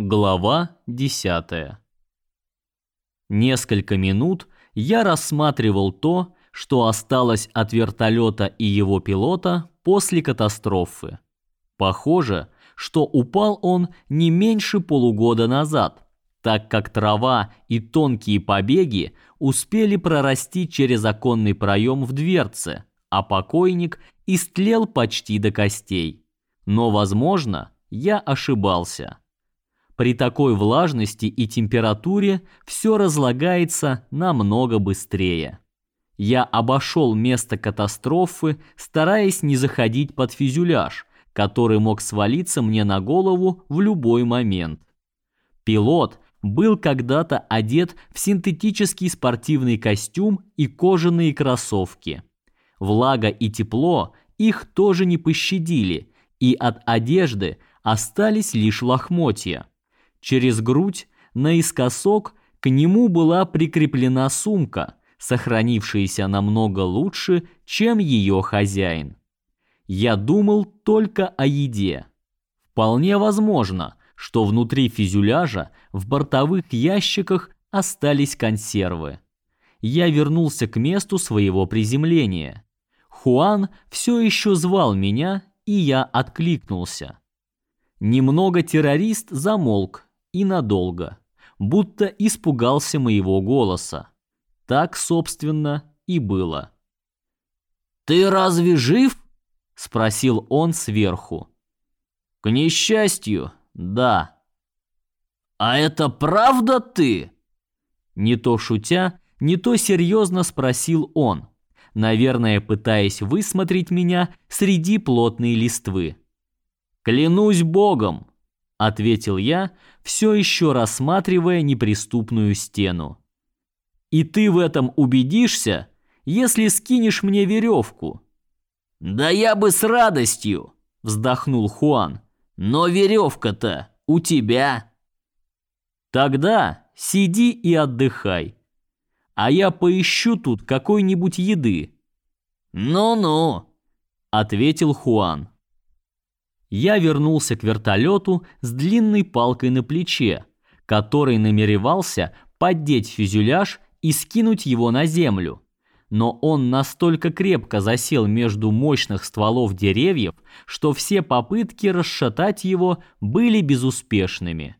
Глава 10. Несколько минут я рассматривал то, что осталось от вертолета и его пилота после катастрофы. Похоже, что упал он не меньше полугода назад, так как трава и тонкие побеги успели прорасти через оконный проем в дверце, а покойник истлел почти до костей. Но, возможно, я ошибался. При такой влажности и температуре все разлагается намного быстрее. Я обошел место катастрофы, стараясь не заходить под фюзеляж, который мог свалиться мне на голову в любой момент. Пилот был когда-то одет в синтетический спортивный костюм и кожаные кроссовки. Влага и тепло их тоже не пощадили, и от одежды остались лишь лохмотья. Через грудь наискосок к нему была прикреплена сумка, сохранившаяся намного лучше, чем ее хозяин. Я думал только о еде. Вполне возможно, что внутри фюзеляжа в бортовых ящиках остались консервы. Я вернулся к месту своего приземления. Хуан все еще звал меня, и я откликнулся. Немного террорист замолк, и надолго, будто испугался моего голоса. Так, собственно, и было. «Ты разве жив?» — спросил он сверху. «К несчастью, да». «А это правда ты?» Не то шутя, не то серьезно спросил он, наверное, пытаясь высмотреть меня среди плотной листвы. «Клянусь богом, ответил я, все еще рассматривая неприступную стену. И ты в этом убедишься, если скинешь мне веревку. Да я бы с радостью, вздохнул Хуан. Но веревка-то у тебя. Тогда сиди и отдыхай. А я поищу тут какой-нибудь еды. Ну-ну, ответил Хуан я вернулся к вертолету с длинной палкой на плече, который намеревался поддеть фюзеляж и скинуть его на землю. Но он настолько крепко засел между мощных стволов деревьев, что все попытки расшатать его были безуспешными.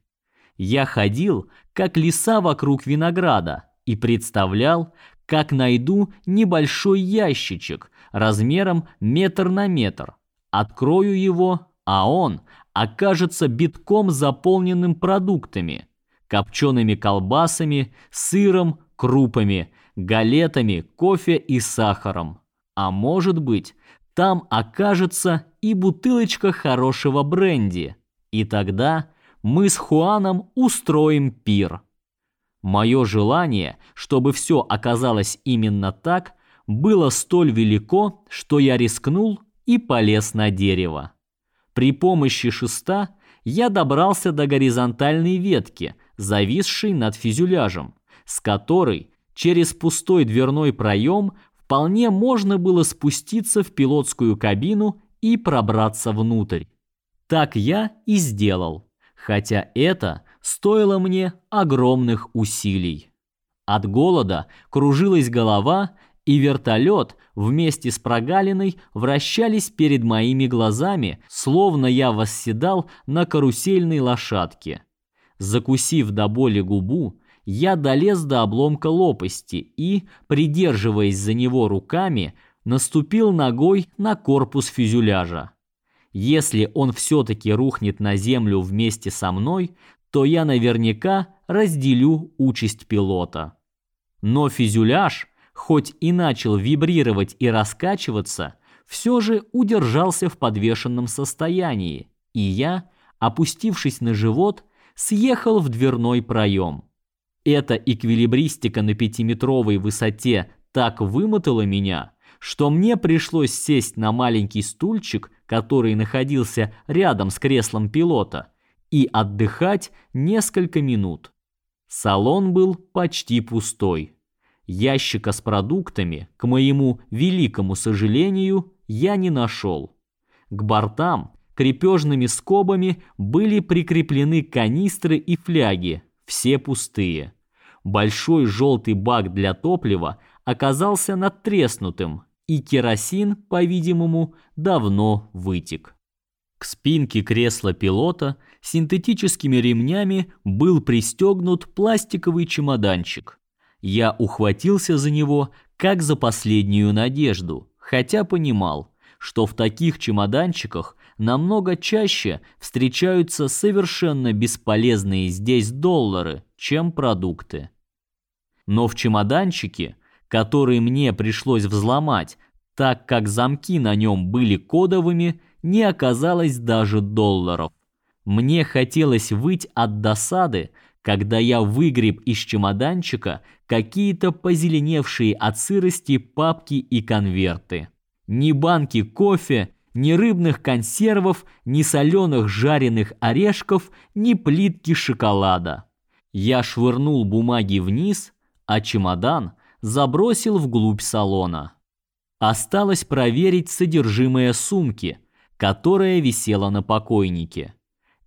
Я ходил, как лиса вокруг винограда, и представлял, как найду небольшой ящичек размером метр на метр, открою его а он окажется битком заполненным продуктами, копчеными колбасами, сыром, крупами, галетами, кофе и сахаром. А может быть, там окажется и бутылочка хорошего бренди. И тогда мы с Хуаном устроим пир. Мое желание, чтобы все оказалось именно так, было столь велико, что я рискнул и полез на дерево. При помощи шеста я добрался до горизонтальной ветки, зависшей над фюзеляжем, с которой через пустой дверной проем вполне можно было спуститься в пилотскую кабину и пробраться внутрь. Так я и сделал, хотя это стоило мне огромных усилий. От голода кружилась голова, и вертолет вместе с прогалиной вращались перед моими глазами, словно я восседал на карусельной лошадке. Закусив до боли губу, я долез до обломка лопасти и, придерживаясь за него руками, наступил ногой на корпус фюзеляжа. Если он все-таки рухнет на землю вместе со мной, то я наверняка разделю участь пилота. Но фюзеляж хоть и начал вибрировать и раскачиваться, все же удержался в подвешенном состоянии, и я, опустившись на живот, съехал в дверной проем. Эта эквилибристика на пятиметровой высоте так вымотала меня, что мне пришлось сесть на маленький стульчик, который находился рядом с креслом пилота, и отдыхать несколько минут. Салон был почти пустой. Ящика с продуктами, к моему великому сожалению, я не нашел. К бортам, крепежными скобами были прикреплены канистры и фляги, все пустые. Большой желтый бак для топлива оказался надтреснутым, и керосин, по-видимому, давно вытек. К спинке кресла пилота синтетическими ремнями был пристегнут пластиковый чемоданчик. Я ухватился за него, как за последнюю надежду, хотя понимал, что в таких чемоданчиках намного чаще встречаются совершенно бесполезные здесь доллары, чем продукты. Но в чемоданчике, который мне пришлось взломать, так как замки на нем были кодовыми, не оказалось даже долларов. Мне хотелось выть от досады, когда я выгреб из чемоданчика какие-то позеленевшие от сырости папки и конверты. Ни банки кофе, ни рыбных консервов, ни соленых жареных орешков, ни плитки шоколада. Я швырнул бумаги вниз, а чемодан забросил вглубь салона. Осталось проверить содержимое сумки – которая висела на покойнике.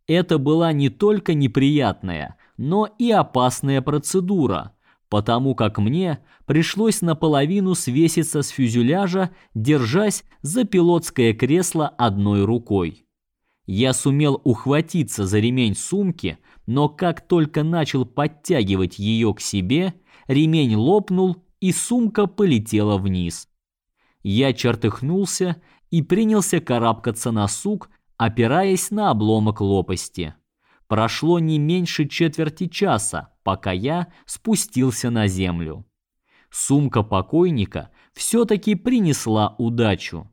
Это была не только неприятная, но и опасная процедура, потому как мне пришлось наполовину свеситься с фюзеляжа, держась за пилотское кресло одной рукой. Я сумел ухватиться за ремень сумки, но как только начал подтягивать ее к себе, ремень лопнул и сумка полетела вниз. Я чертыхнулся и принялся карабкаться на сук, опираясь на обломок лопасти. Прошло не меньше четверти часа, пока я спустился на землю. Сумка покойника все-таки принесла удачу.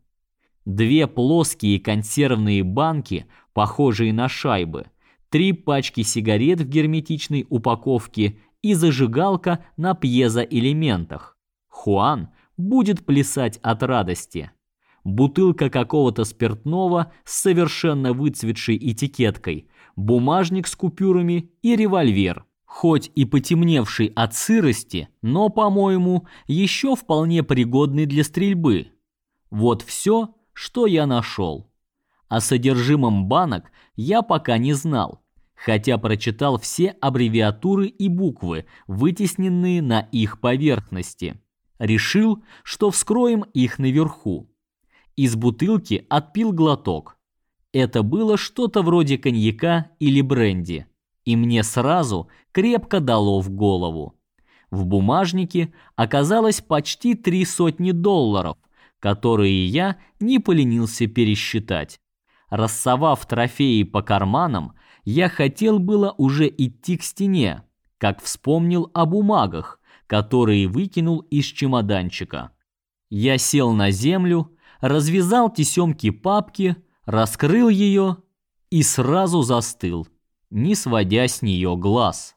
Две плоские консервные банки, похожие на шайбы, три пачки сигарет в герметичной упаковке и зажигалка на пьезоэлементах. Хуан будет плясать от радости бутылка какого-то спиртного с совершенно выцветшей этикеткой, бумажник с купюрами и револьвер. Хоть и потемневший от сырости, но, по-моему, еще вполне пригодный для стрельбы. Вот все, что я нашел. О содержимом банок я пока не знал, хотя прочитал все аббревиатуры и буквы, вытесненные на их поверхности. Решил, что вскроем их наверху. Из бутылки отпил глоток. Это было что-то вроде коньяка или бренди, и мне сразу крепко дало в голову. В бумажнике оказалось почти три сотни долларов, которые я не поленился пересчитать. Рассовав трофеи по карманам, я хотел было уже идти к стене, как вспомнил о бумагах, которые выкинул из чемоданчика. Я сел на землю, развязал тесемки папки, раскрыл ее и сразу застыл, не сводя с нее глаз.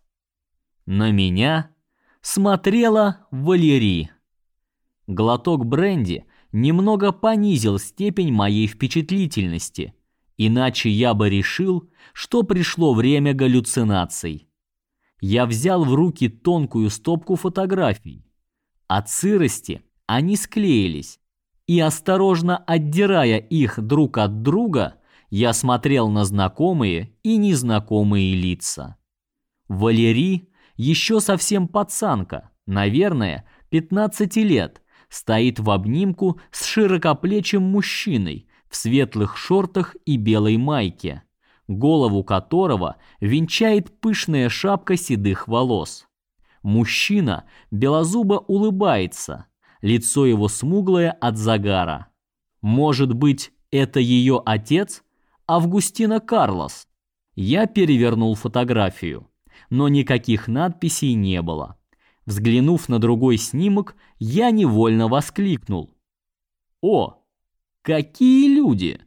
На меня смотрела Валерий. Глоток бренди немного понизил степень моей впечатлительности, иначе я бы решил, что пришло время галлюцинаций. Я взял в руки тонкую стопку фотографий. От сырости они склеились, и осторожно отдирая их друг от друга, я смотрел на знакомые и незнакомые лица. Валерий еще совсем пацанка, наверное, 15 лет, стоит в обнимку с широкоплечим мужчиной в светлых шортах и белой майке, голову которого венчает пышная шапка седых волос. Мужчина белозубо улыбается, лицо его смуглое от загара. Может быть, это ее отец, Августина Карлос? Я перевернул фотографию, но никаких надписей не было. Взглянув на другой снимок, я невольно воскликнул: "О, какие люди!"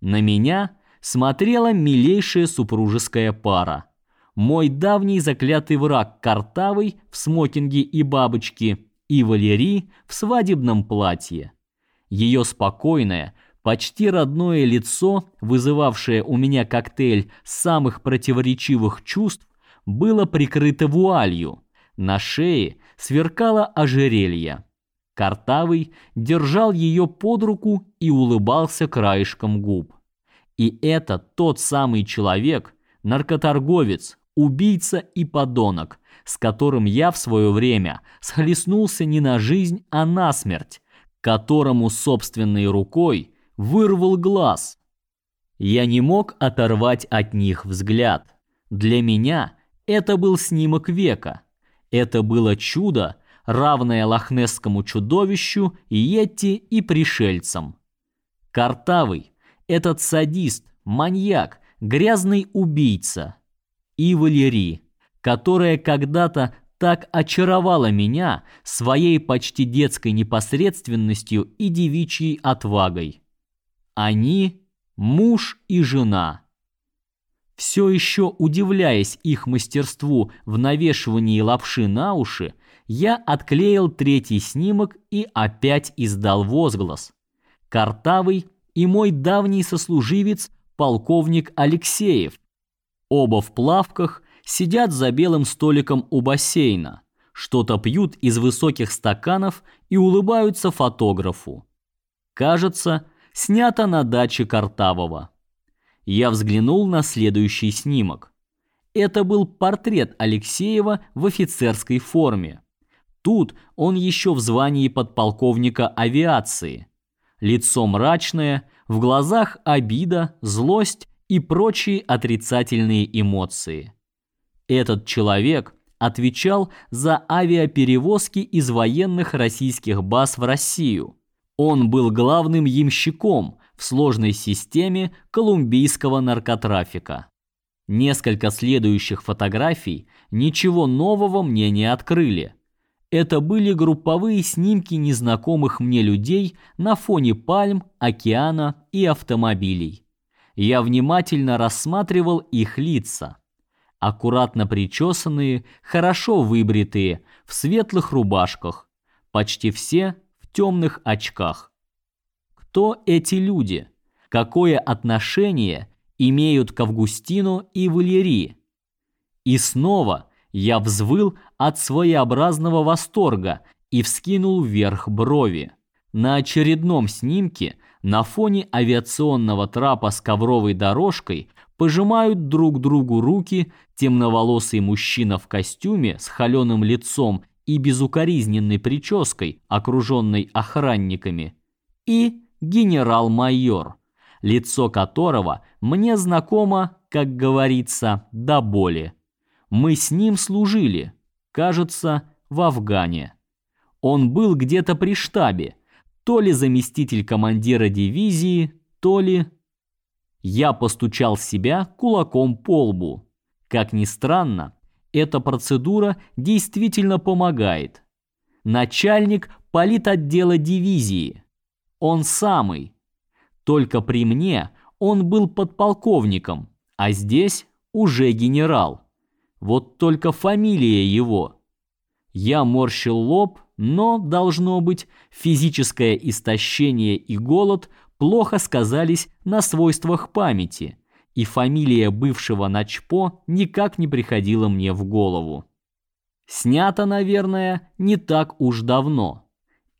На меня смотрела милейшая супружеская пара. Мой давний заклятый враг Картавый в смокинге и бабочке и Валерий в свадебном платье. Ее спокойное, почти родное лицо, вызывавшее у меня коктейль самых противоречивых чувств, было прикрыто вуалью. На шее сверкало ожерелье. Картавый держал ее под руку и улыбался краешком губ. И это тот самый человек, наркоторговец, убийца и подонок, с которым я в свое время схлестнулся не на жизнь, а на смерть, которому собственной рукой вырвал глаз. Я не мог оторвать от них взгляд. Для меня это был снимок века. Это было чудо, равное лохнесскому чудовищу, Йетти и пришельцам. Картавый, этот садист, маньяк, грязный убийца. И Валерий, которая когда-то так очаровала меня своей почти детской непосредственностью и девичьей отвагой. Они муж и жена. Все еще удивляясь их мастерству в навешивании лапши на уши, я отклеил третий снимок и опять издал возглас. Картавый и мой давний сослуживец полковник Алексеев. Оба в плавках сидят за белым столиком у бассейна, что-то пьют из высоких стаканов и улыбаются фотографу. Кажется, снято на даче Картавого. Я взглянул на следующий снимок. Это был портрет Алексеева в офицерской форме. Тут он еще в звании подполковника авиации. Лицо мрачное, в глазах обида, злость и прочие отрицательные эмоции. Этот человек отвечал за авиаперевозки из военных российских баз в Россию. Он был главным ямщиком в сложной системе колумбийского наркотрафика. Несколько следующих фотографий ничего нового мне не открыли. Это были групповые снимки незнакомых мне людей на фоне пальм, океана и автомобилей. Я внимательно рассматривал их лица. Аккуратно причесанные, хорошо выбритые, в светлых рубашках, почти все в темных очках. Кто эти люди? Какое отношение имеют к Августину и Валерии? И снова я взвыл от своеобразного восторга и вскинул вверх брови. На очередном снимке на фоне авиационного трапа с ковровой дорожкой пожимают друг другу руки темноволосый мужчина в костюме с холеным лицом и безукоризненной прической, окруженный охранниками, и генерал-майор, лицо которого мне знакомо, как говорится, до боли. Мы с ним служили, кажется, в Афгане. Он был где-то при штабе, то ли заместитель командира дивизии, то ли... Я постучал себя кулаком по лбу. Как ни странно, эта процедура действительно помогает. Начальник политотдела дивизии. Он самый. Только при мне он был подполковником, а здесь уже генерал. Вот только фамилия его. Я морщил лоб, но, должно быть, физическое истощение и голод плохо сказались на свойствах памяти, и фамилия бывшего начпо никак не приходила мне в голову. Снято, наверное, не так уж давно.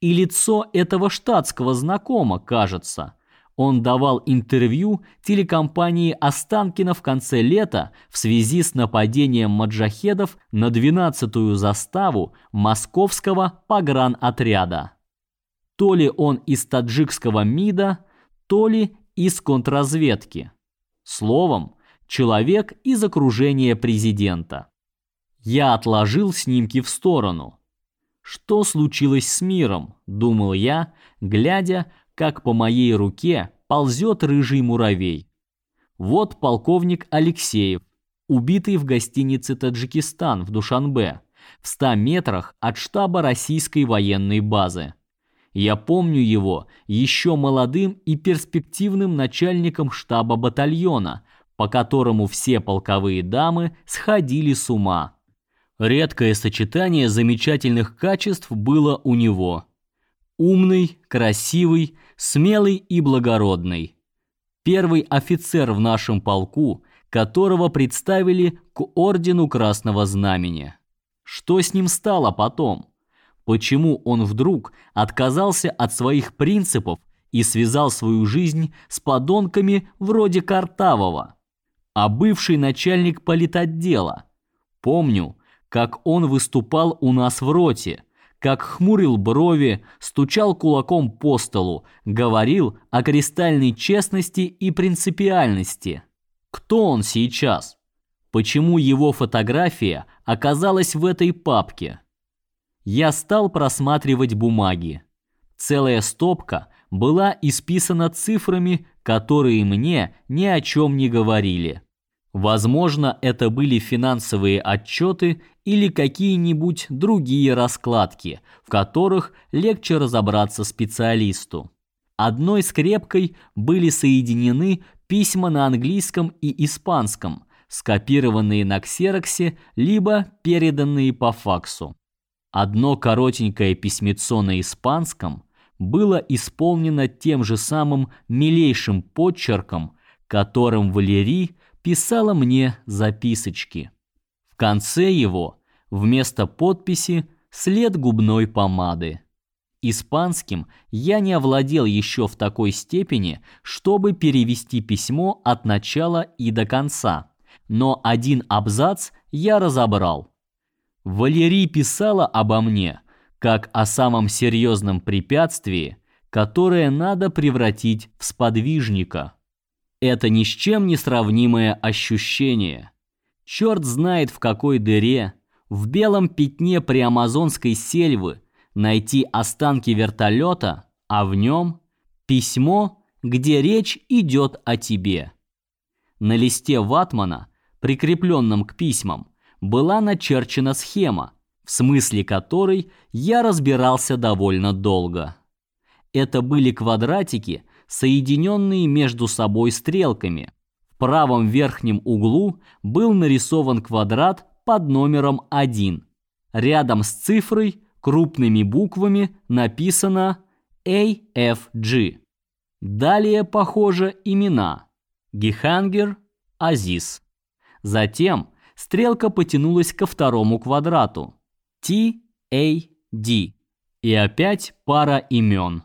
И лицо этого штатского знакомо, кажется. Он давал интервью телекомпании Останкино в конце лета в связи с нападением маджахедов на 12-ю заставу московского погранотряда. То ли он из таджикского МИДа, то ли из контрразведки. Словом, человек из окружения президента. Я отложил снимки в сторону. Что случилось с миром, думал я, глядя, как по моей руке ползет рыжий муравей. Вот полковник Алексеев, убитый в гостинице Таджикистан в Душанбе, в 100 метрах от штаба российской военной базы. Я помню его еще молодым и перспективным начальником штаба батальона, по которому все полковые дамы сходили с ума. Редкое сочетание замечательных качеств было у него. Умный, красивый, смелый и благородный. Первый офицер в нашем полку, которого представили к ордену Красного Знамени. Что с ним стало потом? Почему он вдруг отказался от своих принципов и связал свою жизнь с подонками вроде Картавого. А бывший начальник политотдела. Помню, как он выступал у нас в роте, как хмурил брови, стучал кулаком по столу, говорил о кристальной честности и принципиальности. Кто он сейчас? Почему его фотография оказалась в этой папке? Я стал просматривать бумаги. Целая стопка была исписана цифрами, которые мне ни о чем не говорили. Возможно, это были финансовые отчеты или какие-нибудь другие раскладки, в которых легче разобраться специалисту. Одной скрепкой были соединены письма на английском и испанском, скопированные на ксероксе либо переданные по факсу. Одно коротенькое письмецо на испанском было исполнено тем же самым милейшим подчерком, которым Валерий писала мне записочки. В конце его вместо подписи след губной помады. Испанским я не овладел еще в такой степени, чтобы перевести письмо от начала и до конца, но один абзац я разобрал. Валерий писала обо мне как о самом серьезном препятствии, которое надо превратить в сподвижника. Это ни с чем не сравнимое ощущение. Черт знает в какой дыре, в белом пятне приамазонской сельвы найти останки вертолета, а в нем письмо, где речь идет о тебе. На листе ватмана, прикрепленном к письмам, была начерчена схема, в смысле которой я разбирался довольно долго. Это были квадратики, соединенные между собой стрелками. В правом верхнем углу был нарисован квадрат под номером 1. Рядом с цифрой крупными буквами написано AFG. Далее, похоже, имена: Гехангер, Азиз. Затем стрелка потянулась ко второму квадрату. T-A-D. И опять пара имен.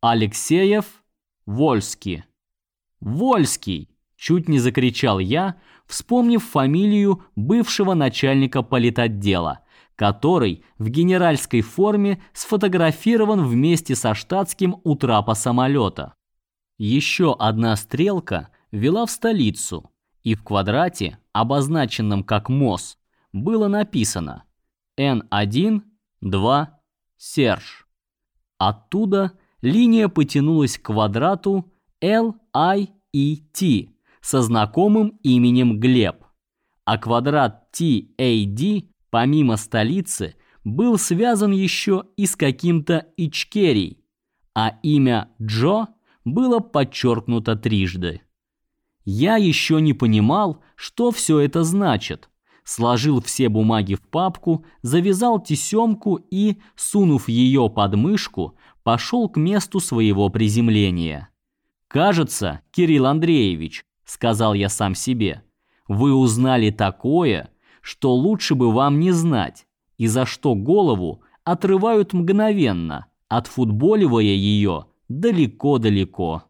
Алексеев, Вольский. Вольский, чуть не закричал я, вспомнив фамилию бывшего начальника политотдела, который в генеральской форме сфотографирован вместе со штатским у трапа самолета. Еще одна стрелка вела в столицу, и в квадрате, обозначенном как МОС, было написано N1, 2, Серж. Оттуда линия потянулась к квадрату LIET со знакомым именем Глеб, а квадрат TAD помимо столицы был связан еще и с каким-то Ичкерий, а имя Джо было подчеркнуто трижды. Я еще не понимал, что все это значит, сложил все бумаги в папку, завязал тесемку и, сунув ее под мышку, пошел к месту своего приземления. «Кажется, Кирилл Андреевич», — сказал я сам себе, — «вы узнали такое, что лучше бы вам не знать, и за что голову отрывают мгновенно, отфутболивая ее далеко-далеко».